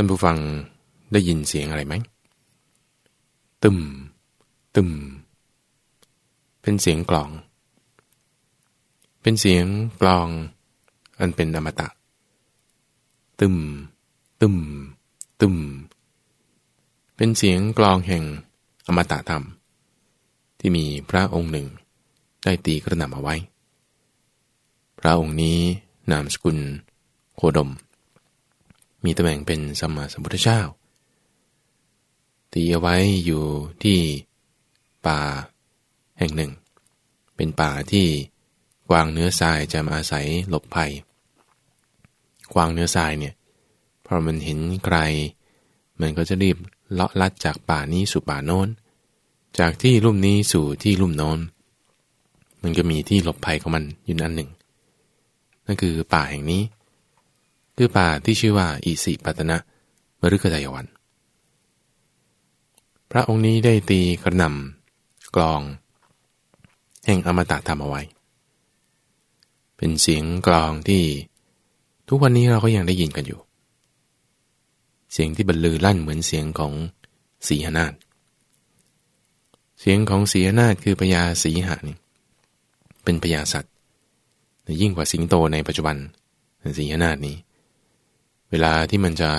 ท่านผู้ฟังได้ยินเสียงอะไรไหมตึม ตึม เป็นเสียงกลอง เป็นเสียงกลอง อันเป็นอมตะ ตึม ตึม ตึม เป็นเสียงกลองแห่งอมตะธรรม ที่มีพระองค์หนึ่ง ได้ตีกระหน่ำเอาไว้ พระองค์นี้นามสกุล โคดม มีตำแหน่งเป็นสมมาสมุทธเจ้า ตีเอาไว้อยู่ที่ป่าแห่งหนึ่ง เป็นป่าที่กวางเนื้อทรายจะมาอาศัยหลบภัย กวางเนื้อทรายเนี่ยพอมันเห็นไกล มันก็จะรีบเลาะลัดจากป่านี้สู่ป่าโน้น จากที่ลุ่มนี้สู่ที่ลุ่มโน้น มันก็มีที่หลบภัยของมันอยู่อันหนึ่ง นั่นคือป่าแห่งนี้ คือป่าที่ชื่อว่าอิสิปตนะมฤคทายวัน พระองค์นี้ได้ตีกระนำกลอง แห่งอมตะธรรมเอาไว้ เป็นเสียงกลองที่ทุกวันนี้เราก็ยังได้ยินกันอยู่ เสียงที่บรรลือลั่นเหมือนเสียงของสีหนาฏเสียงของสีหนาฏคือพญาสีหานี่เป็นพญาสัตว์ยิ่งกว่าสิงโตในปัจจุบันสีหนาฏนี้ เวลาที่มันจะ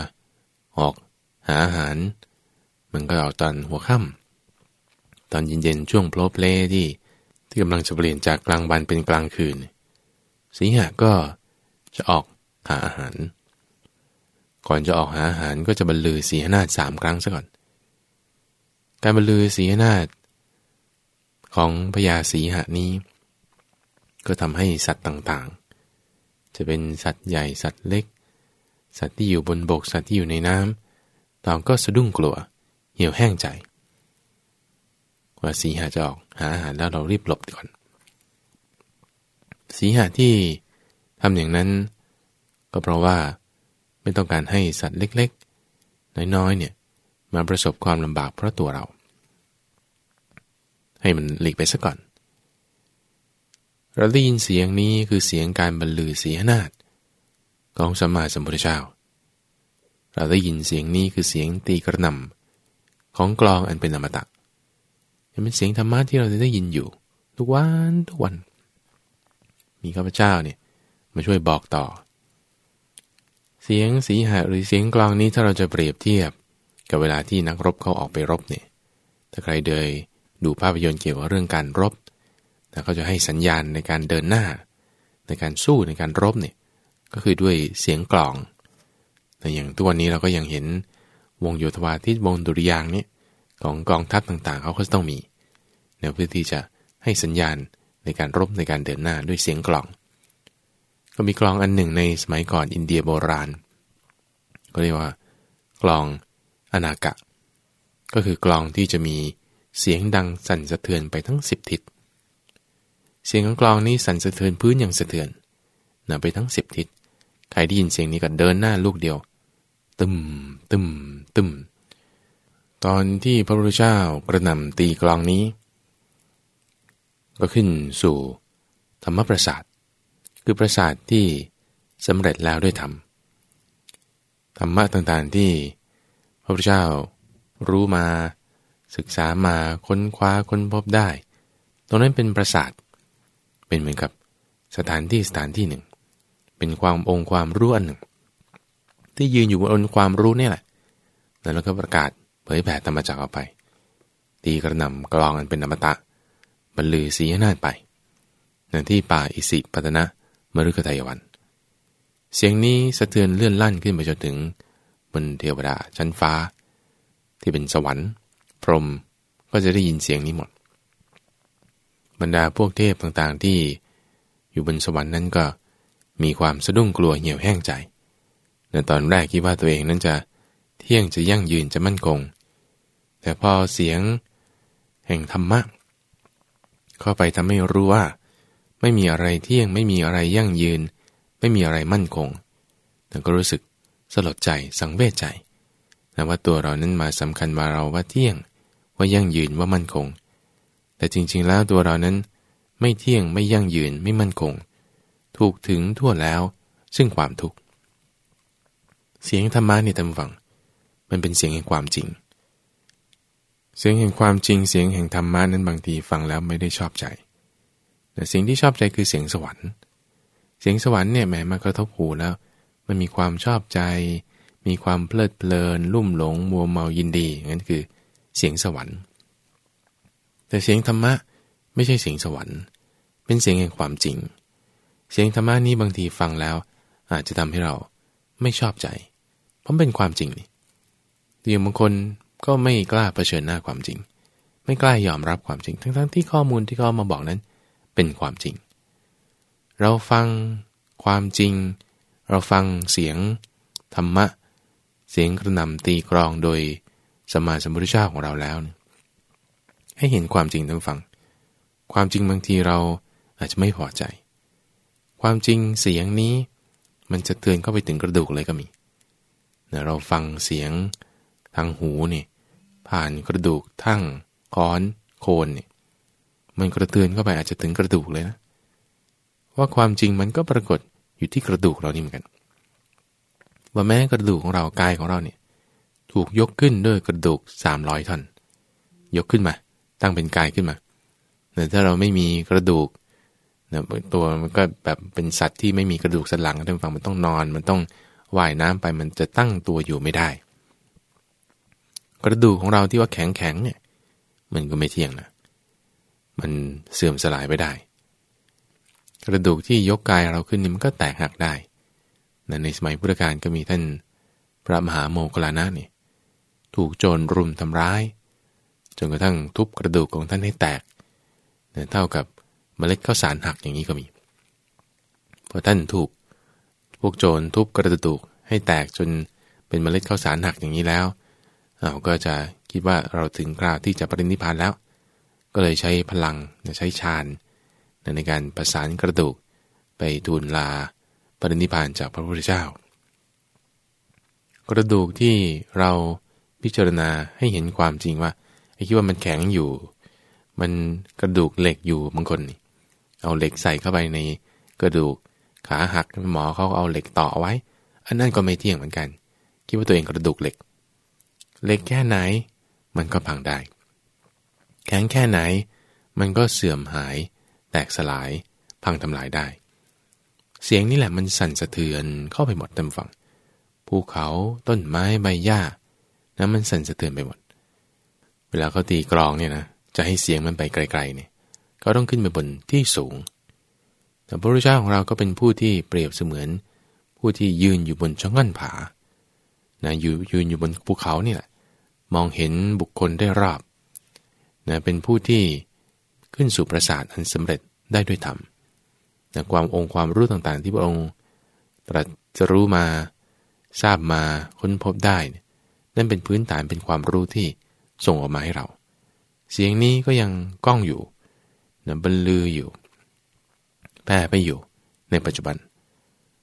ออกหาอาหาร มันก็ออกตอนหัวค่ำตอนเย็นๆช่วงโพลเพลที่ที่กำลังจะเปลี่ยนจากกลางวันเป็นกลางคืนสีหะก็จะออกหาอาหาร ก่อนจะออกหาอาหารก็จะบรรลือสีหนาฏสามครั้งซะก่อน การบรรลือสีหนาฏของพญาสีหะนี้ ก็ทำให้สัตว์ต่างๆ จะเป็นสัตว์ใหญ่สัตว์เล็ก สัตว์ที่อยู่บนบกสัตว์ที่อยู่ในน้ำต่างก็สะดุ้งกลัว เหี่ยวแห้งใจว่าสีหะจะออกหาอาหารแล้วเรารีบหลบก่อน สีหะที่ทำอย่างนั้น ก็เพราะว่าไม่ต้องการให้สัตว์เล็กๆ น้อยๆเนี่ยมาประสบความลำบากเพราะตัวเรา ให้มันหลีกไปซะก่อน เราได้ยินเสียงนี้คือเสียงการบรรลือเสียนาฏ ของสมมาสมุทธเจ้า เราได้ยินเสียงนี้คือเสียงตีกระหน่ำของกลองอันเป็นอมตะเป็นเสียงธรรมะที่เราจะได้ยินอยู่ ทุกวันทุกวัน มีข้าพเจ้าเนี่ยมาช่วยบอกต่อ เสียงสีหะหรือเสียงกลองนี้ถ้าเราจะเปรียบเทียบกับเวลาที่นักรบเขาออกไปรบเนี่ย ถ้าใครเดยดูภาพยนตร์เกี่ยวกับเรื่องการรบแต่เขาจะให้สัญญาณในการเดินหน้า ในการสู้ในการรบเนี่ย ก็คือด้วยเสียงกลอง แต่อย่างทุกวันนี้เราก็ยังเห็นวงโยธวาทิตวงดุริยางเนี่ยของกองทัพต่างๆเขาก็ต้องมีในเพื่อที่จะให้สัญญาณในการรบในการเดินหน้าด้วยเสียงกลอง ก็มีกลองอันหนึ่งในสมัยก่อนอินเดียโบราณ ก็เรียกว่ากลองอนากะ ก็คือกลองที่จะมีเสียงดังสั่นสะเทือนไปทั้งสิบทิศ เสียงของกลองนี้สั่นสะเทือนพื้นอย่างสะเทือนนะไปทั้งสิบทิศ ใครได้ยินเสียงนี้ก็เดินหน้าลูกเดียว ตึมตึมตึมตอนที่พระพุทธเจ้ากระนำตีกลองนี้ ก็ขึ้นสู่ธรรมประสาท คือประสาทที่สำเร็จแล้วด้วยธรรมธรรมะต่างๆที่พระพุทธเจ้ารู้มาศึกษามาค้นคว้าค้นพบได้ ตรงนั้นเป็นประสาท เป็นเหมือนกับสถานที่สถานที่หนึ่ง เป็นความองค์ความรู้อันหนึ่ง ที่ยืนอยู่บนความรู้นี่แหละ แล้วก็ประกาศเผยแผ่ธรรมจักรออกไป ตีกระนำกลองอันเป็นอมตะบรรลือสีนาฏไปนันที่ป่าอิสิปตนะมฤคทายวัน เสียงนี้สะเทือนเลื่อนลั่นขึ้นไปจนถึง บนเทวดาชั้นฟ้า ที่เป็นสวรรค์ พรหมก็จะได้ยินเสียงนี้หมด บรรดาพวกเทพต่างๆที่อยู่บนสวรรค์นั้นก็ มีความสะดุ้งกลัวเหี่ยวแห้งใจในตอนแรกคิดว่าตัวเองนั้นจะเที่ยงจะยั่งยืนจะมั่นคง แต่พอเสียงแห่งธรรมะ เข้าไปทำให้รู้ว่า ไม่มีอะไรเที่ยงไม่มีอะไรยั่งยืน ไม่มีอะไรมั่นคงแต่ก็รู้สึกสลดใจสังเวชใจแต่ว่าตัวเรานั้นมาสำคัญว่าเราว่าเที่ยงว่ายั่งยืนว่ามั่นคง แต่จริงๆแล้วตัวเรานั้นไม่เที่ยงไม่ยั่งยืนไม่มั่นคง ถูกถึงทั่วแล้ว ซึ่งความทุกข์เสียงธรรมะนี่ท่านฟัง มันเป็นเสียงแห่งความจริง เสียงแห่งความจริงเสียงแห่งธรรมะนั้นบางทีฟังแล้วไม่ได้ชอบใจ แต่สิ่งที่ชอบใจคือเสียงสวรรค์ เสียงสวรรค์เนี่ยแหมมากระทบหูแล้ว มันมีความชอบใจ มีความเพลิดเพลิน ลุ่มหลง มัวเมายินดีนั่นคือ เสียงสวรรค์ แต่เสียงธรรมะไม่ใช่เสียงสวรรค์ เป็นเสียงแห่งความจริงเเสียงธรรมะนี้บางทีฟังแล้ว อาจจะทำให้เราไม่ชอบใจ เพราะเป็นความจริงนี่เดี๋ยวบางคนก็ไม่กล้าเผชิญหน้าความจริง ไม่กล้ายอมรับความจริง ทั้งๆทที่ข้อมูลที่เขามาบอกนั้นเป็นความจริง เราฟังความจริง เราฟังเสียงธรรมะ เสียงกระนำตีกรองโดยสมมาสมุทรเจ้าของเราแล้ว ให้เห็นความจริงทั้งฟัง ความจริงบางทีเราอาจจะไม่พอใจ ความจริงเสียงนี้ มันจะเตือนเข้าไปถึงกระดูกเลยก็มีเราฟังเสียงทางหูนี่ผ่านกระดูกทั้งค้อนโคนนี่มันกระเตือนเข้าไปอาจจะถึงกระดูกเลยนะว่าความจริงมันก็ปรากฏอยู่ที่กระดูกเรานี่เหมือนกัน ว่าแม้กระดูกของเรากายของเราเนี่ยถูกยกขึ้นด้วยกระดูกสามร้อยท่อน ยกขึ้นมา ตั้งเป็นกายขึ้นมาแต่ถ้าเราไม่มีกระดูก นะตัวมันก็แบบเป็นสัตว์ที่ไม่มีกระดูกสันหลังท่านฟังมันต้องนอน มันต้องว่ายน้ำไปมันจะตั้งตัวอยู่ไม่ได้ กระดูกของเราที่ว่าแข็งแข็งเนี่ยมันก็ไม่เที่ยงนะมันเสื่อมสลายไปได้ กระดูกที่ยกกายเราขึ้นนี่มันก็แตกหักได้นะในสมัยพุทธกาลก็มีท่านพระมหาโมกลานะนี่ถูกโจรรุมทำร้าย จนกระทั่งทุบกระดูกของท่านให้แตกเท่ากับ เมล็ดข้าวสารหักอย่างนี้ก็มีพอท่านถูกพวกโจรทุบกระดูกให้แตกจนเป็นเมล็ดข้าวสารหักอย่างนี้แล้ว เราก็จะคิดว่าเราถึงคราวที่จะปรินิพานแล้ว ก็เลยใช้พลังใช้ฌานในการประสานกระดูกไปทูลลาปรินิพานจากพระพุทธเจ้า กระดูกที่เราพิจารณาให้เห็นความจริงว่าไอ้คิดว่ามันแข็งอยู่ มันกระดูกเหล็กอยู่บางคนนี่ เอาเหล็กใส่เข้าไปในกระดูกขาหักหมอเขาเอาเหล็กต่อไว้ อันนั้นก็ไม่เที่ยงเหมือนกัน คิดว่าตัวเองกระดูกเหล็ก เหล็กแค่ไหน มันก็พังได้ แข็งแค่ไหน มันก็เสื่อมหาย แตกสลาย พังทำลายได้ เสียงนี่แหละมันสั่นสะเทือนเข้าไปหมดเต็มฝั่งภูเขาต้นไม้ใบหญ้านะมันสั่นสะเทือนไปหมด เวลาเขาตีกรองเนี่ยนะจะให้เสียงมันไปไกลๆเนี่ย เขาต้องขึ้นไปบนที่สูง แต่พระพุทธเจ้าของเราก็เป็นผู้ที่เปรียบเสมือน ผู้ที่ยืนอยู่บนช่องงั่นผานะอยู่ยืนอยู่บนภูเขานี่แหละมองเห็นบุคคลได้รอบนะเป็นผู้ที่ขึ้นสู่ประสาทอันสำเร็จได้ด้วยธรรมนะความองค์ความรู้ต่างๆ ที่พระองค์ตรัสรู้มาทราบมาค้นพบได้ นั่นเป็นพื้นฐานเป็นความรู้ที่ส่งออกมาให้เรา เสียงนี้ก็ยังก้องอยู่ นะบรรลืออยู่แพร่ไปอยู่ในปัจจุบัน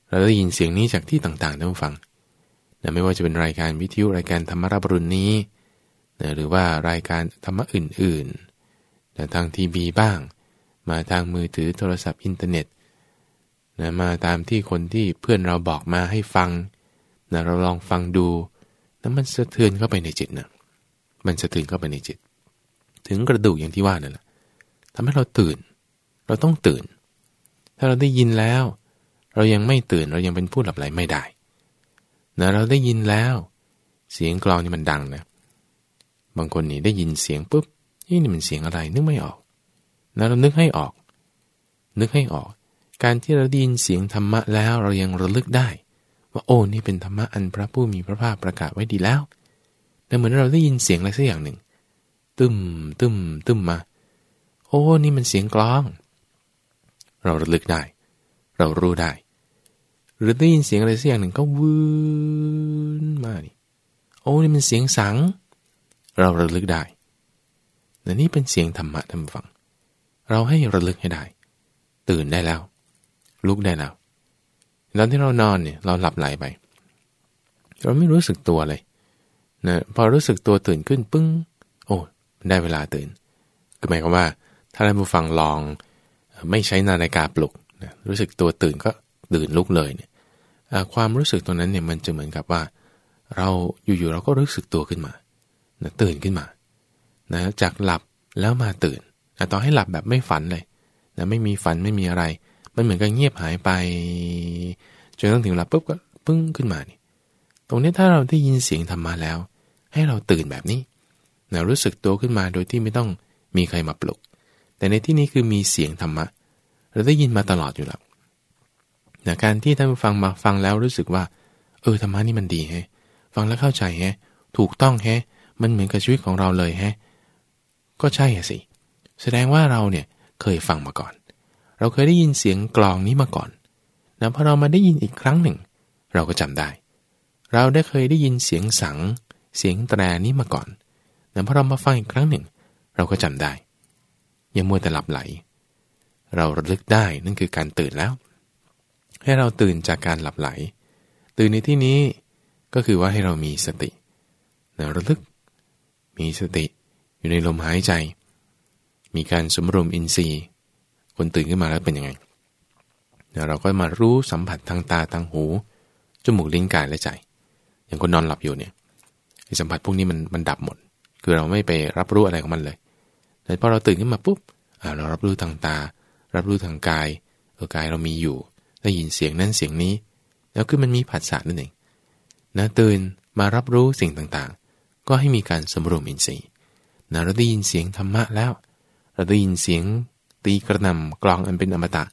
เราได้ยินเสียงนี้จากที่ต่างๆท่านฟังนะไม่ว่าจะเป็นรายการวิทยุรายการธรรมรับรุนนี้นะหรือว่ารายการธรรมะอื่นๆนะทางทีวีบ้าง มาทางมือถือโทรศัพท์อินเทอร์เน็ตนะมาตามที่คนที่เพื่อนเราบอกมาให้ฟังนะเราลองฟังดูแล้วมันสะเทือนเข้าไปในจิตนะมันสะเทือนเข้าไปในจิต ถึงกระดูกอย่างที่ว่านั่นแหละ ทำให้เราตื่น เราต้องตื่น ถ้าเราได้ยินแล้ว เรายังไม่ตื่นเรายังเป็นผู้หลับไหลไม่ได้นะเราได้ยินแล้ว เสียงกลองนี่มันดังนะ บางคนนี่ได้ยินเสียงปุ๊บนี่นี่มันเสียงอะไรนึกไม่ออกนะเรานึกให้ออก นึกให้ออก การที่เราได้ยินเสียงธรรมะแล้วเรายังระลึกได้ ว่าโอ้นี่เป็นธรรมะอันพระผู้มีพระภาคประกาศไว้ดีแล้วแต่เหมือนเราได้ยินเสียงอะไรสักอย่างหนึ่ง ตึมตึมตึมมา โอ้ นี่มันเสียงกลอง เราระลึกได้ เรารู้ได้ หรือได้ยินเสียงอะไรสักอย่างหนึ่งก็วืนมานี่โอ้ นี่มันเสียงสัง เราระลึกได้แต่นี่เป็นเสียงธรรมะท่านฟัง เราให้ระลึกให้ได้ ตื่นได้แล้ว ลุกได้แล้วแล้วที่เรานอนเนี่ยเราหลับไหลไป เราไม่รู้สึกตัวเลยนะพอรู้สึกตัวตื่นขึ้นปึ้ง โอ้ได้เวลาตื่น ก็หมายความว่า ถ้าท่านผู้ฟังลองไม่ใช้นาฬิกาปลุกนะรู้สึกตัวตื่นก็ตื่นลุกเลยเนี่ยความรู้สึกตรงนั้นเนี่ยมันจะเหมือนกับว่า เราอยู่ๆเราก็รู้สึกตัวขึ้นมานะตื่นขึ้นมานะจากหลับแล้วมาตื่นนะต่อให้หลับแบบไม่ฝันเลยนะไม่มีฝันไม่มีอะไร มันเหมือนกับเงียบหายไปจนต้องถึงหลับปุ๊บก็ปึ้งขึ้นมานี่ตรงนี้ถ้าเราได้ยินเสียงธรรมะแล้ว ให้เราตื่นแบบนี้นะรู้สึกตัวขึ้นมาโดยที่ไม่ต้องมีใครมาปลุก แต่ในที่นี้คือมีเสียงธรรมะ เราได้ยินมาตลอดอยู่แล้วนะการที่ท่านฟังมาฟังแล้วรู้สึกว่า เออธรรมะนี่มันดีแฮะ ฟังแล้วเข้าใจแฮะ ถูกต้องแฮะ มันเหมือนกับชีวิตของเราเลยแฮะ ก็ใช่สิ แสดงว่าเราเนี่ยเคยฟังมาก่อน เราเคยได้ยินเสียงกลองนี้มาก่อนนะพอเรามาได้ยินอีกครั้งหนึ่ง เราก็จำได้ เราได้เคยได้ยินเสียงสัง เสียงแตรนี้มาก่อนนะพอเรามาฟังอีกครั้งหนึ่ง เราก็จำได้ อย่ามัวแต่หลับไหล เราระลึกได้นั่นคือการตื่นแล้ว ให้เราตื่นจากการหลับไหล ตื่นในที่นี้ก็คือว่าให้เรามีสตินะระลึก มีสติอยู่ในลมหายใจ มีการสมรวมอินทรีย์ คนตื่นขึ้นมาแล้วเป็นยังไงนะเราก็มารู้สัมผัสทางตาทางหูจมูกลิ้นกายและใจ อย่างคนนอนหลับอยู่เนี่ยสัมผัสพวกนี้มันมันดับหมด คือเราไม่ไปรับรู้อะไรของมันเลย แต่พอเราตื่นขึ้นมาปุ๊บเรารับรู้ทางตา รับรู้ทางกายเออกายเรามีอยู่ ได้ยินเสียงนั้นเสียงนี้ แล้วคือมันมีผัสสะนั่นเองนะตื่นมารับรู้สิ่งต่างๆ ก็ให้มีการสมรวมอินทรีย์นะเราได้ยินเสียงธรรมะแล้ว เราได้ยินเสียงตีกระนำกลองอันเป็นอมตะ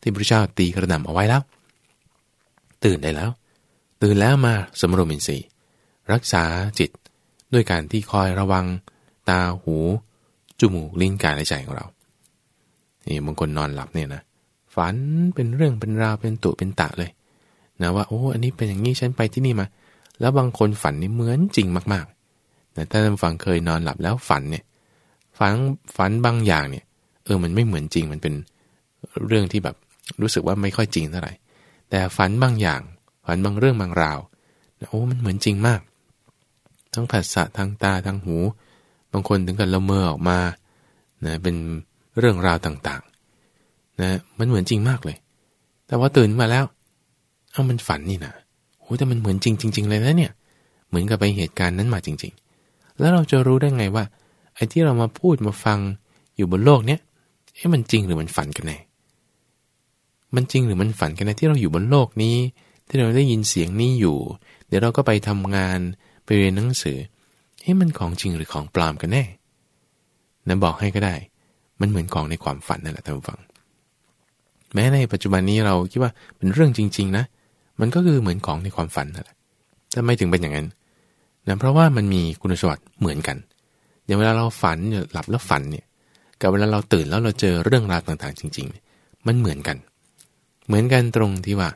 ที่พระเจ้าตีกระนำเอาไว้แล้ว ตื่นได้แล้ว ตื่นแล้วมาสมรวมอินทรีย์ รักษาจิตด้วยการที่คอยระวัง ตาหู จมูกลิ้นกายและใจของเรานี่บางคนนอนหลับเนี่ยนะฝันเป็นเรื่องเป็นราวเป็นตุเป็นตะเลยนะว่าโอ้อันนี้เป็นอย่างนี้ฉันไปที่นี่มา แล้วบางคนฝันนี่เหมือนจริงมากๆแต่ถ้าท่านฟังเคยนอนหลับแล้วฝันเนี่ยฝันฝันบางอย่างเนี่ย เออมันไม่เหมือนจริงมันเป็นเรื่องที่แบบรู้สึกว่าไม่ค่อยจริงเท่าไหร่แต่ฝันบางอย่าง ฝันบางเรื่องบางราวโอ้มันเหมือนจริงมาก ทั้งผัสสะทางตาทางหู บางคนถึงกับละเมอออกมานะเป็นเรื่องราวต่างๆนะมันเหมือนจริงมากเลย แต่ว่าตื่นมาแล้วเอ้ามันฝันนี่นะโอ้แต่มันเหมือนจริงจริง ๆ เลยนะเนี่ย เหมือนกับไปเหตุการณ์นั้นมาจริง ๆ แล้วเราจะรู้ได้ไงว่า ไอ้ที่เรามาพูดมาฟังอยู่บนโลกเนี้ยเอ๊ะมันจริงหรือมันฝันกันแน่ มันจริงหรือมันฝันกันแน่ที่เราอยู่บนโลกนี้ ที่เราได้ยินเสียงนี้อยู่ เดี๋ยวเราก็ไปทำงานไปเรียนหนังสือ เฮ้มันของจริงหรือของปลอมกันแน่นะบอกให้ก็ได้ มันเหมือนของในความฝันนั่นแหละท่านผู้ฟัง แม้ในปัจจุบันนี้เราคิดว่าเป็นเรื่องจริง ๆ นะ มันก็คือเหมือนของในความฝันนั่นแหละแต่ไม่ถึงเป็นอย่างนั้นนะเพราะว่ามันมีคุณสมบัติเหมือนกัน อย่างเวลาเราฝันหลับแล้วฝันเนี่ย กับเวลาเราตื่นแล้วเราเจอเรื่องราวต่างๆ จริง ๆ มันเหมือนกัน เหมือนกันตรงที่ว่า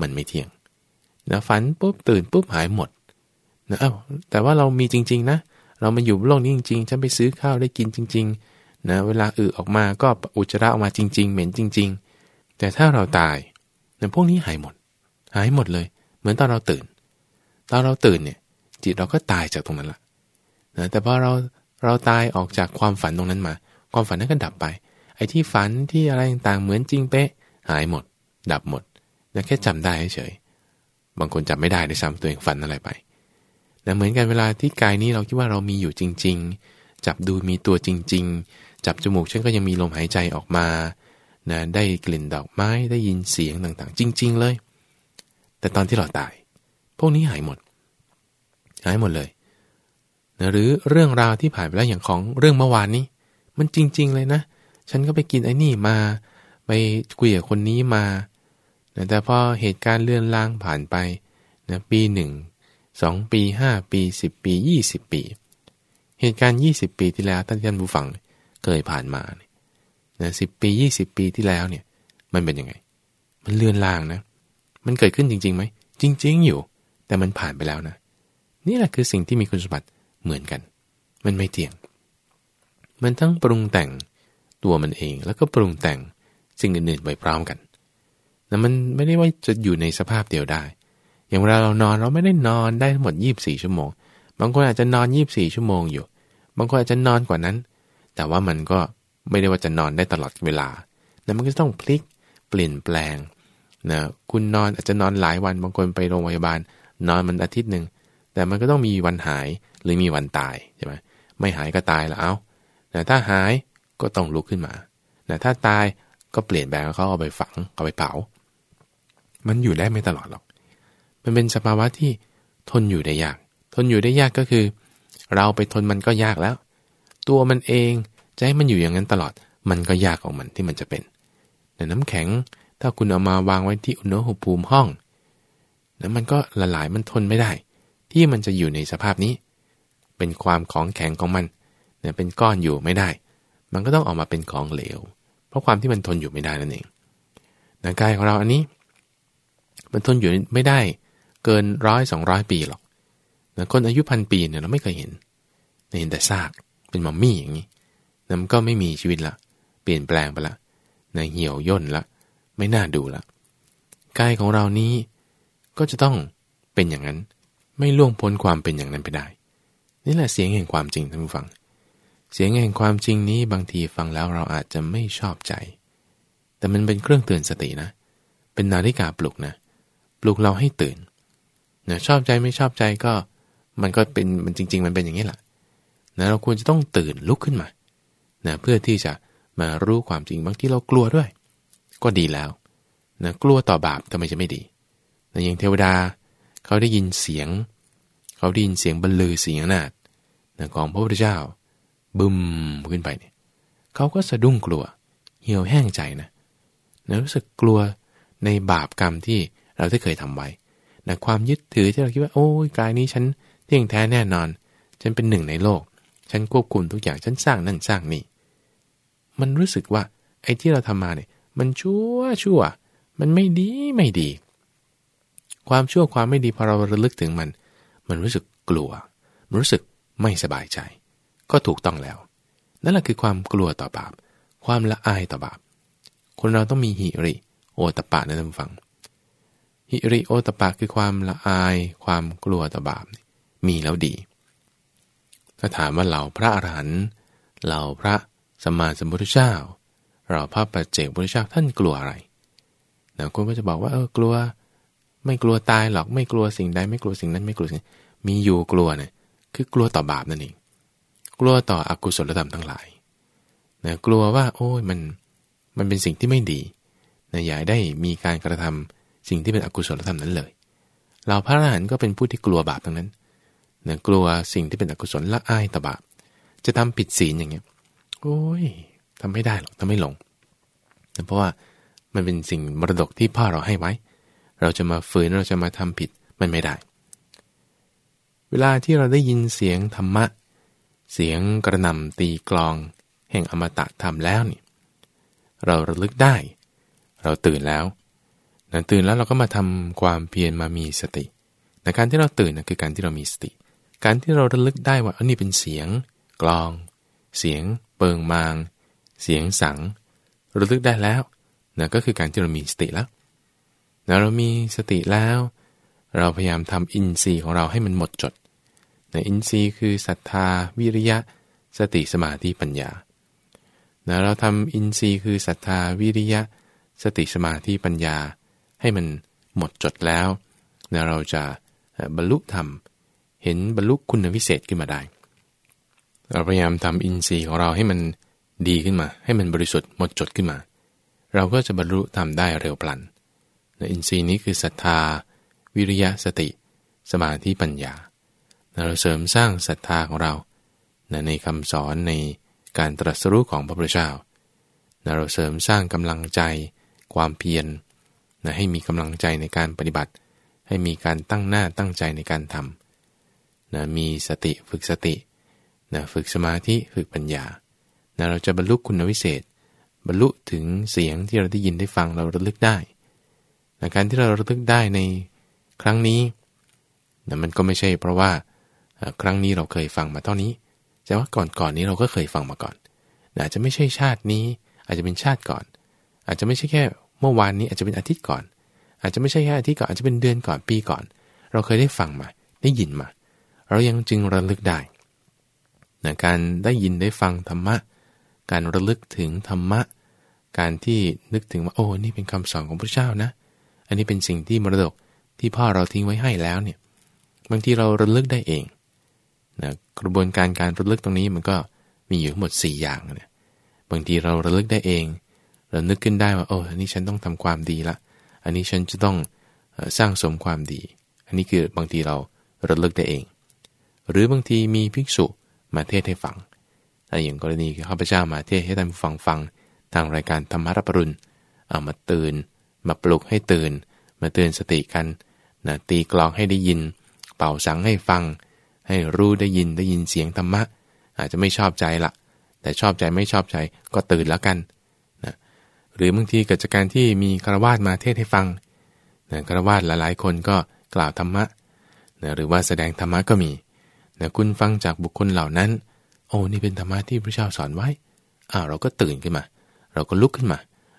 มันไม่เที่ยงนะฝันปุ๊บตื่นปุ๊บหายหมด นะเอ้าแต่ว่าเรามีจริง ๆ นะ เรามาอยู่โลกนี้จริง ๆ ฉันไปซื้อข้าวได้กินจริง ๆ นะ เวลาอึออกมาก็อุจจาระออกมาจริง ๆ เหม็นจริง ๆ แต่ถ้าเราตายเนี่ยพวกนี้หายหมด หายหมดเลย เหมือนตอนเราตื่น ตอนเราตื่นเนี่ย จิตเราก็ตายจากตรงนั้นละนะแต่พอเราเราตายออกจากความฝันตรงนั้นมา ความฝันนั้นก็ดับไป ไอ้ที่ฝันที่อะไรต่างๆเหมือนจริงเป๊ะ หายหมด ดับหมดนะแค่จำได้เฉยบางคนจำไม่ได้ในซ้ำตัวเองฝันอะไรไป นะเหมือนกันเวลาที่กายนี้เราคิดว่าเรามีอยู่จริง ๆ จับดูมีตัวจริง ๆ จับจมูกฉันก็ยังมีลมหายใจออกมานะได้กลิ่นดอกไม้ได้ยินเสียงต่างๆ จริง ๆ เลย แต่ตอนที่เราตาย พวกนี้หายหมด หายหมดเลยนะหรือเรื่องราวที่ผ่านไปแล้วอย่างของเรื่องเมื่อวานนี้ มันจริง ๆ เลยนะ ฉันก็ไปกินไอ้นี่มา ไปคุยกับคนนี้มานะแต่พอเหตุการณ์เลื่อนล่างผ่านไปนะปีหนึ่ง สองปีห้าปีสิบปียี่สิบปี เหตุการณ์ยี่สิบปีที่แล้วท่านท่านผู้ฟังเคยผ่านมานะสิปียี่สิบปีที่แล้วเนี่ยมันเป็นยังไง มันเลือนลางนะ มันเกิดขึ้นจริงๆไหมจริง ๆ อยู่ แต่มันผ่านไปแล้วนะ นี่แหละคือสิ่งที่มีคุณสมบัติเหมือนกัน มันไม่เที่ยง มันทั้งปรุงแต่งตัวมันเองแล้วก็ปรุงแต่งสิ่งอื่นๆไปพร้อมกันแต่มันไม่ได้ว่าจะอยู่ในสภาพเดียวได้ อย่างเวลาเรานอนเราไม่ได้นอนได้ทั้งหมด 24 ชั่วโมง บางคนอาจจะนอน 24 ชั่วโมงอยู่ บางคนอาจจะนอนกว่านั้น แต่ว่ามันก็ไม่ได้ว่าจะนอนได้ตลอดเวลานะมันก็ต้องพลิกเปลี่ยนแปลงนะคุณนอนอาจจะนอนหลายวัน บางคนไปโรงพยาบาล นอนมันอาทิตย์หนึ่ง แต่มันก็ต้องมีวันหายหรือมีวันตายใช่ไหมไม่หายก็ตายแล้วเอาแต่ถ้าหายก็ต้องลุกขึ้นมาแต่ถ้าตายก็เปลี่ยนแปลงเขาเอาไปฝังเอาไปเผา มันอยู่ได้ไม่ตลอดหรอก มันเป็นสภาวะที่ทนอยู่ได้ยาก ทนอยู่ได้ยากก็คือ เราไปทนมันก็ยากแล้ว ตัวมันเองจะให้มันอยู่อย่างนั้นตลอด มันก็ยากของมันที่มันจะเป็นแต่น้ำแข็งถ้าคุณเอามาวางไว้ที่อุณหภูมิห้องแล้วมันก็ละลายมันทนไม่ได้ ที่มันจะอยู่ในสภาพนี้ เป็นความของแข็งของมันเนี่ยเป็นก้อนอยู่ไม่ได้ มันก็ต้องออกมาเป็นของเหลว เพราะความที่มันทนอยู่ไม่ได้นั่นเองร่างกายของเราอันนี้ มันทนอยู่ไม่ได้ เกินร้อยสองร้อยปีหรอกนะคนอายุพันปีเนี่ยเราไม่เคยเห็น เห็นแต่ซากเป็นมัมมี่อย่างนี้นั่นก็ไม่มีชีวิตละ เปลี่ยนแปลงไปละนะเหี่ยวย่นละ ไม่น่าดูละกายของเรานี้ก็จะต้องเป็นอย่างนั้น ไม่ล่วงพ้นความเป็นอย่างนั้นไปได้ นี่แหละเสียงแห่งความจริงท่านผู้ฟัง เสียงแห่งความจริงนี้บางทีฟังแล้วเราอาจจะไม่ชอบใจ แต่มันเป็นเครื่องเตือนสตินะ เป็นนาฬิกาปลุกนะ ปลุกเราให้ตื่น นะชอบใจไม่ชอบใจก็ มันก็เป็นมันจริง ๆ มันเป็นอย่างนี้แหละนะเราควรจะต้องตื่นลุกขึ้นมานะเพื่อที่จะมารู้ความจริงบางที่เรากลัวด้วย ก็ดีแล้วนะกลัวต่อบาปทำไมจะไม่ดีนะอย่างเทวดาเขาได้ยินเสียง เขาได้ยินเสียงบรรลือเสียงนาดนะของพระพุทธเจ้าบึมขึ้นไปเนี่ยเขาก็สะดุ้งกลัว เหี่ยวแห้งใจนะนะรู้สึกกลัวในบาปกรรมที่เราได้เคยทำไว้ นะความยึดถือที่เราคิดว่าโอ้ยกายนี้ฉันเที่ยงแท้แน่นอน ฉันเป็นหนึ่งในโลก ฉันควบคุมทุกอย่างฉันสร้างนั่นสร้างนี่ มันรู้สึกว่าไอ้ที่เราทำมาเนี่ย มันชั่วชั่ว มันไม่ดีไม่ดี ความชั่วความไม่ดีพอเราระลึกถึงมัน มันรู้สึกกลัว มันรู้สึกไม่สบายใจ ก็ถูกต้องแล้ว นั่นแหละคือความกลัวต่อบาป ความละอายต่อบาป คนเราต้องมีหิริ โอตปะนะท่านฟัง หิริโอตปะคือความละอาย ความกลัวต่อบาปมีแล้วดี ถ้าถามว่าเหล่าพระอรหันต์เหล่าพระสมมาสมุทธเจ้า เราพระปัจเจกพุทธเจ้าท่านกลัวอะไรนะคนก็จะบอกว่าเออกลัว ไม่กลัวตายหรอกไม่กลัวสิ่งใดไม่กลัวสิ่งนั้นไม่กลัวสิ่งมีอยู่กลัวเนี่ยคือกลัวต่อบาปนั่นเองกลัวต่ออกุศลธรรมทั้งหลายนะกลัวว่า โอ้ยมันมันเป็นสิ่งที่ไม่ดีนะอย่าได้มีการกระทำ สิ่งที่เป็นอกุศลธรรมนั้นเลย เราพระอรหันต์ก็เป็นผู้ที่กลัวบาปทั้งนั้นเนะกลัวสิ่งที่เป็นอกุศลละอายต่อบาป จะทำผิดศีลอย่างเงี้ย โอ้ยทำไม่ได้หรอกทำไม่ลงเพราะว่ามันเป็นสิ่งมรดกที่พ่อเราให้ไว้ เราจะมาฝืนเราจะมาทำผิดมันไม่ได้ เวลาที่เราได้ยินเสียงธรรมะ เสียงกระนำตีกลอง แห่งอมตะธรรมแล้วนี่ เราระลึกได้ เราตื่นแล้ว นะตื่นแล้วเราก็มาทำความเพียรมามีสติในการที่เราตื่นนะคือการที่เรามีสติ การที่เราระลึกได้ว่าอันนี้เป็นเสียง กลอง เสียง เปิงมาง เสียงสัง ระลึกได้แล้วนะก็คือการที่เรามีสติแล้วเรามีสติแล้ว เราพยายามทำอินทรีย์ของเราให้มันหมดจดในอินทรีย์คือศรัทธา วิริยะ สติสมาธิปัญญาเราทำอินทรีย์คือศรัทธาวิริยะ สติสมาธิปัญญา ให้มันหมดจดแล้วเราจะบรรลุธรรม เห็นบรรลุคุณวิเศษขึ้นมาได้ เราพยายามทำอินทรีย์ของเราให้มันดีขึ้นมา ให้มันบริสุทธิ์หมดจดขึ้นมา เราก็จะบรรลุธรรมได้เร็วพลันอินทรีย์นี้คือศรัทธา วิริยะสติ สมาธิปัญญาเราเสริมสร้างศรัทธาของเราในคำสอนในการตรัสรู้ของพระพุทธเจ้าเราเสริมสร้างกำลังใจ ความเพียร ให้มีกำลังใจในการปฏิบัติ ให้มีการตั้งหน้าตั้งใจในการทำมีสติฝึกสติฝึกสมาธิฝึกปัญญาเราจะบรรลุคุณวิเศษ บรรลุถึงเสียงที่เราได้ยินได้ฟังเราระลึกได้การที่เราระลึกได้ในครั้งนี้นะมันก็ไม่ใช่เพราะว่าครั้งนี้เราเคยฟังมาเท่านี้แต่ว่าก่อนก่อนนี้เราก็เคยฟังมาก่อนอาจจะไม่ใช่ชาตินี้ อาจจะเป็นชาติก่อน อาจจะไม่ใช่แค่ เมื่อวานนี้อาจจะเป็นอาทิตย์ก่อน อาจจะไม่ใช่แค่อาทิตย์ก่อนอาจจะเป็นเดือนก่อนปีก่อน เราเคยได้ฟังมา ได้ยินมา เรายังจึงระลึกได้นะการได้ยินได้ฟังธรรมะ การระลึกถึงธรรมะ การที่นึกถึงว่าโอ้นี่เป็นคำสอนของพระเจ้านะ อันนี้เป็นสิ่งที่มรดกที่พ่อเราทิ้งไว้ให้แล้วเนี่ยบางทีเราระลึกได้เองนะกระบวนการการระลึกตรงนี้มันก็มีอยู่ทั้งหมด 4 อย่างนะบางทีเราระลึกได้เอง เรานึกขึ้นได้ว่าโอ้อันนี้ฉันต้องทำความดีละ อันนี้ฉันจะต้องสร้างสมความดี อันนี้คือบางทีเราระลึกได้เอง หรือบางทีมีภิกษุมาเทศให้ฟังอย่างกรณีข้าพเจ้ามาเทศให้ท่านฟังฟังทางรายการธรรมรับปรุณเอามาตื่น มาปลุกให้ตื่น มาเตือนสติกันนะตีกลองให้ได้ยิน เป่าสังให้ฟัง ให้รู้ได้ยินได้ยินเสียงธรรมะ อาจจะไม่ชอบใจละแต่ชอบใจไม่ชอบใจก็ตื่นแล้วกัน รือบางทีเกิดจากการที่มีคารวาสมาเทศให้ฟังนะคารวาสหลายๆ คนก็กล่าวธรรมะนะหรือว่าแสดงธรรมะก็มีนะคุณฟังจากบุคคลเหล่านั้น โอ้นี่เป็นธรรมะที่พระเจ้าสอนไว้อ้าวเราก็ตื่นขึ้นมา เราก็ลุกขึ้นมา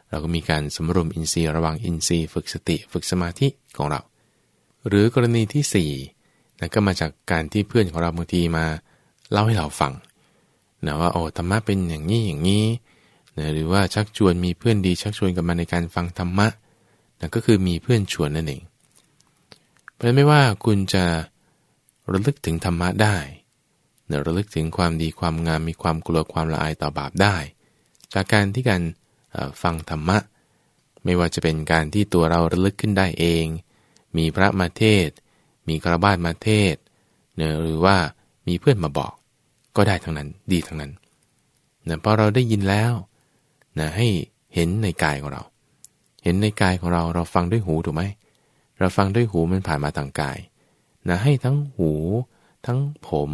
เราก็มีการสมรวมอินทรีย์ระวังอินทรีย์ ฝึกสติฝึกสมาธิของเรา หรือกรณีที่4นะก็มาจากการที่เพื่อนของเราบางทีมา เล่าให้เราฟังนะว่าโอ้ธรรมะเป็นอย่างนี้อย่างนี้ หรือว่าชักชวนมีเพื่อนดีชักชวนกันมาในการฟังธรรมะนะก็คือมีเพื่อนชวนนั่นเอง เพราะไม่ว่าคุณจะระลึกถึงธรรมะได้นะระลึกถึงความดีความงาม มีความกลัวความละอายต่อบาปได้ จากการที่การฟังธรรมะ ไม่ว่าจะเป็นการที่ตัวเราระลึกขึ้นได้เอง มีพระมาเทศ มีกระบาดมาเทศเนะหรือว่ามีเพื่อนมาบอก ก็ได้ทั้งนั้นดีทั้งนั้นนะพอเราได้ยินแล้ว นะให้เห็นในกายของเรา เห็นในกายของเราเราฟังด้วยหูถูกไหมเราฟังด้วยหูมันผ่านมาทางกายนะให้ทั้งหู ทั้งผม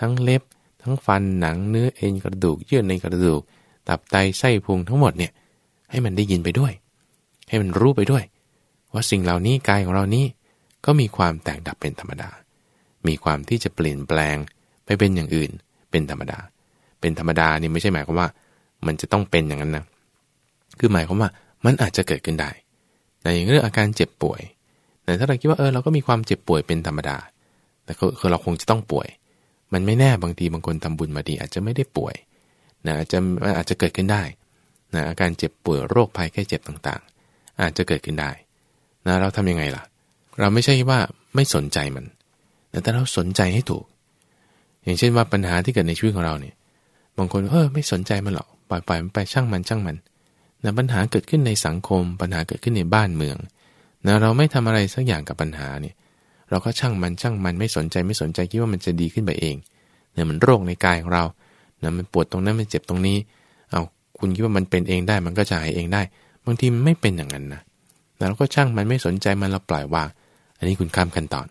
ทั้งเล็บ ทั้งฟันหนังเนื้อเอ็นกระดูกเยื่อในกระดูก ตับไตไส้พุงทั้งหมดเนี่ยให้มันได้ยินไปด้วย ให้มันรู้ไปด้วย ว่าสิ่งเหล่านี้กายของเรานี้ก็มีความแตกดับเป็นธรรมดา มีความที่จะเปลี่ยนแปลงไปเป็นอย่างอื่น เป็นธรรมดา เป็นธรรมดานี่ไม่ใช่หมายความว่า มันจะต้องเป็นอย่างนั้นนะคือหมายความว่ามันอาจจะเกิดขึ้นได้ในอย่างเรื่องอาการเจ็บป่วย แต่ถ้าเราคิดว่าเออเราก็มีความเจ็บป่วยเป็นธรรมดา แต่คือเราคงจะต้องป่วย มันไม่แน่บางทีบางคนทำบุญมาดี อาจจะไม่ได้ป่วยนะอาจจะอาจจะเกิดขึ้นได้นะอาการเจ็บป่วยโรคภัยแค่เจ็บต่างๆ อาจจะเกิดขึ้นได้นะเราทํำยังไงล่ะ เราไม่ใช่ว่าไม่สนใจมัน แต่เราสนใจให้ถูก อย่างเช่นว่าปัญหาที่เกิดในชีวิตของเราเนี่ย บางคนเออไม่สนใจมันหรอก ปล่อยปล่อยมันไปช่างมันช่างมันนะปัญหาเกิดขึ้นในสังคม ปัญหาเกิดขึ้นในบ้านเมืองนะเราไม่ทำอะไรสักอย่างกับปัญหาเนี่ย เราก็ช่างมันช่างมันไม่สนใจไม่สนใจคิดว่ามันจะดีขึ้นไปเองเนี่ยมันโรคในกายของเรานะมันปวดตรงนั้นมันเจ็บตรงนี้ เอาคุณคิดว่ามันเป็นเองได้ มันก็จะหายเองได้ บางทีมันไม่เป็นอย่างนั้นนะเราก็ช่างมันไม่สนใจมันเราปล่อยวาง อันนี้คุณข้ามขั้นตอน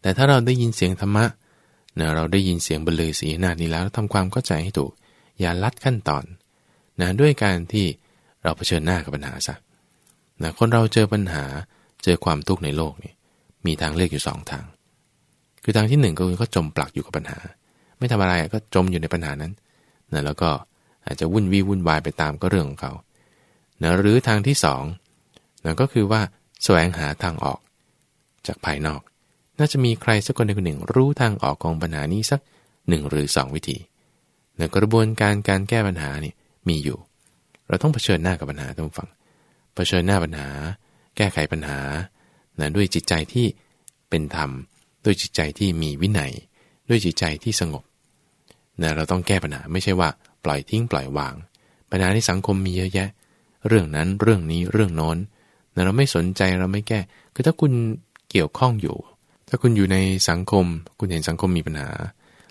แต่ถ้าเราได้ยินเสียงธรรมะนะเราได้ยินเสียงบรรลือสีนานี้แล้วทำความเข้าใจให้ถูก อย่าลัดขั้นตอนนะด้วยการที่เราเผชิญหน้ากับปัญหาซะนะคนเราเจอปัญหาเจอความทุกข์ในโลกนี่มีทางเลือกอยู่สองทาง คือทางที่หนึ่งก็คือก็จมปลักอยู่กับปัญหา ไม่ทำอะไรก็จมอยู่ในปัญหานั้นนะแล้วก็อาจจะวุ่นวี่วุ่นวายไปตามก็เรื่องของเขานะหรือทางที่สองนะก็คือว่าแสวงหาทางออก จากภายนอก น่าจะมีใครสักคนใดคนหนึ่ง รู้ทางออกของปัญหานี้สักหนึ่งหรือสองวิธี ในกระบวนการการแก้ปัญหานี่มีอยู่ เราต้องเผชิญหน้ากับปัญหาทุกฝังเผชิญหน้าปัญหา แก้ไขปัญหานะด้วยจิตใจที่เป็นธรรม ด้วยจิตใจที่มีวินัย ด้วยจิตใจที่สงบนะเราต้องแก้ปัญหาไม่ใช่ว่า ปล่อยทิ้งปล่อยวาง ปัญหาในสังคมมีเยอะแยะ เรื่องนั้นเรื่องนี้เรื่องโน้นนะเราไม่สนใจเราไม่แก้ คือถ้าคุณเกี่ยวข้องอยู่ ถ้าคุณอยู่ในสังคม คุณเห็นสังคมมีปัญหา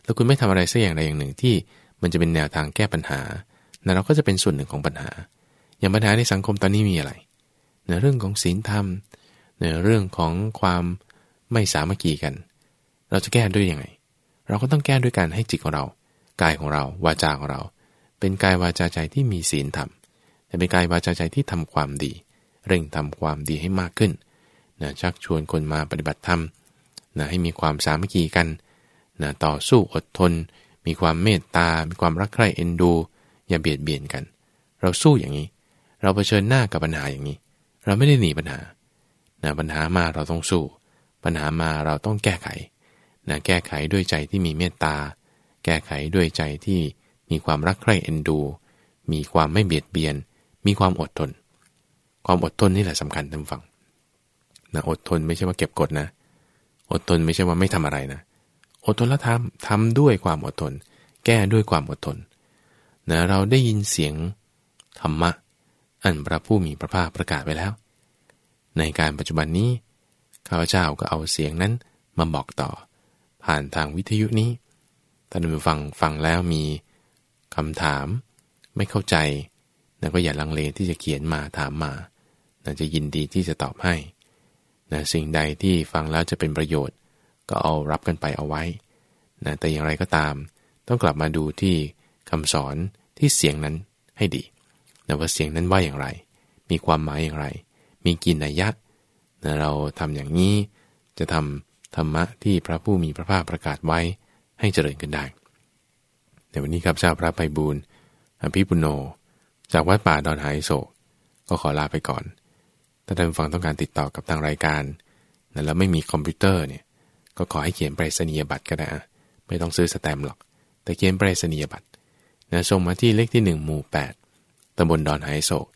แล้วคุณไม่ทำอะไรสักอย่างใดอย่างหนึ่งที่ มันจะเป็นแนวทางแก้ปัญหานะเราก็จะเป็นส่วนหนึ่งของปัญหา อย่างปัญหาในสังคมตอนนี้มีอะไรในเรื่องของศีลธรรม ในเรื่องของความไม่สามัคคีกัน เราจะแก้ด้วยยังไง เราก็ต้องแก้ด้วยการให้จิตของเรา กายของเรา วาจาของเรา เป็นกายวาจาใจที่มีศีลธรรม แต่เป็นกายวาจาใจที่ทำความดี เร่งทำความดีให้มากขึ้นนะชักชวนคนมาปฏิบัติธรรมนะให้มีความสามัคคีกันนะต่อสู้อดทน มีความเมตตา มีความรักใคร่เอ็นดู อย่าเบียดเบียนกัน เราสู้อย่างนี้ เราเผชิญหน้ากับปัญหาอย่างนี้ เราไม่ได้หนีปัญหานะปัญหามาเราต้องสู้ ปัญหามาเราต้องแก้ไขนะแก้ไขด้วยใจที่มีเมตตา แก้ไขด้วยใจที่มีความรักใคร่เอ็นดู มีความไม่เบียดเบียน มีความอดทน ความอดทนนี่แหละสำคัญทั้งฝั่งนะอดทนไม่ใช่ว่าเก็บกดนะ อดทนไม่ใช่ว่าไม่ทำอะไรนะ อดทนแล้วทำทำด้วยความอดทน แก้ด้วยความอดทนนะเราได้ยินเสียงธรรมะ อันพระผู้มีพระภาคประกาศไว้แล้ว ในการปัจจุบันนี้ข้าพเจ้าก็เอาเสียงนั้นมาบอกต่อ ผ่านทางวิทยุนี้ท่านผู้ฟังฟังแล้วมีคำถาม ไม่เข้าใจนะก็อย่าลังเลที่จะเขียนมาถามมานะจะยินดีที่จะตอบให้นะสิ่งใดที่ฟังแล้วจะเป็นประโยชน์ ก็เอารับกันไปเอาไว้นะแต่อย่างไรก็ตาม ต้องกลับมาดูที่คำสอนที่เสียงนั้นให้ดีนะว่าเสียงนั้นว่าอย่างไร มีความหมายอย่างไร มีกินนัยยะนะเราทำอย่างนี้จะทำธรรมะที่พระผู้มีพระภาคประกาศไว้ให้เจริญขึ้นได้ ในวันนี้ครับเจ้าพระไพบูลอภิปุโน จากวัดป่าดอนหายโศกก็ขอลาไปก่อน ถ้าท่านฟังต้องการติดต่อกับทางรายการ แล้วไม่มีคอมพิวเตอร์เนี่ย ก็ขอให้เขียนไปรษณียบัตรก็ได้ไม่ต้องซื้อสแตมป์หรอก แต่เขียนไปรษณียบัตรนะส่งมาที่เลขที่ 1 หมู่ 8ตำบลดอนหายโศก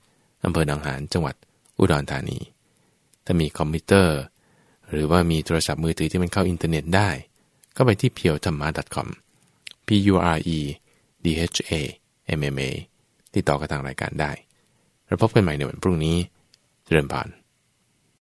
อำเภอหนองหานจังหวัดอุดรธานี ถ้ามีคอมพิวเตอร์ หรือว่ามีโทรศัพท์มือถือที่มันเข้าอินเทอร์เน็ตได้ ก็ไปที่ p u r e t h a m m a com p u r e d h a m m a ติดต่อกับทางรายการได้ เราพบกันใหม่ในวันพรุ่งนี้ เจริญพาน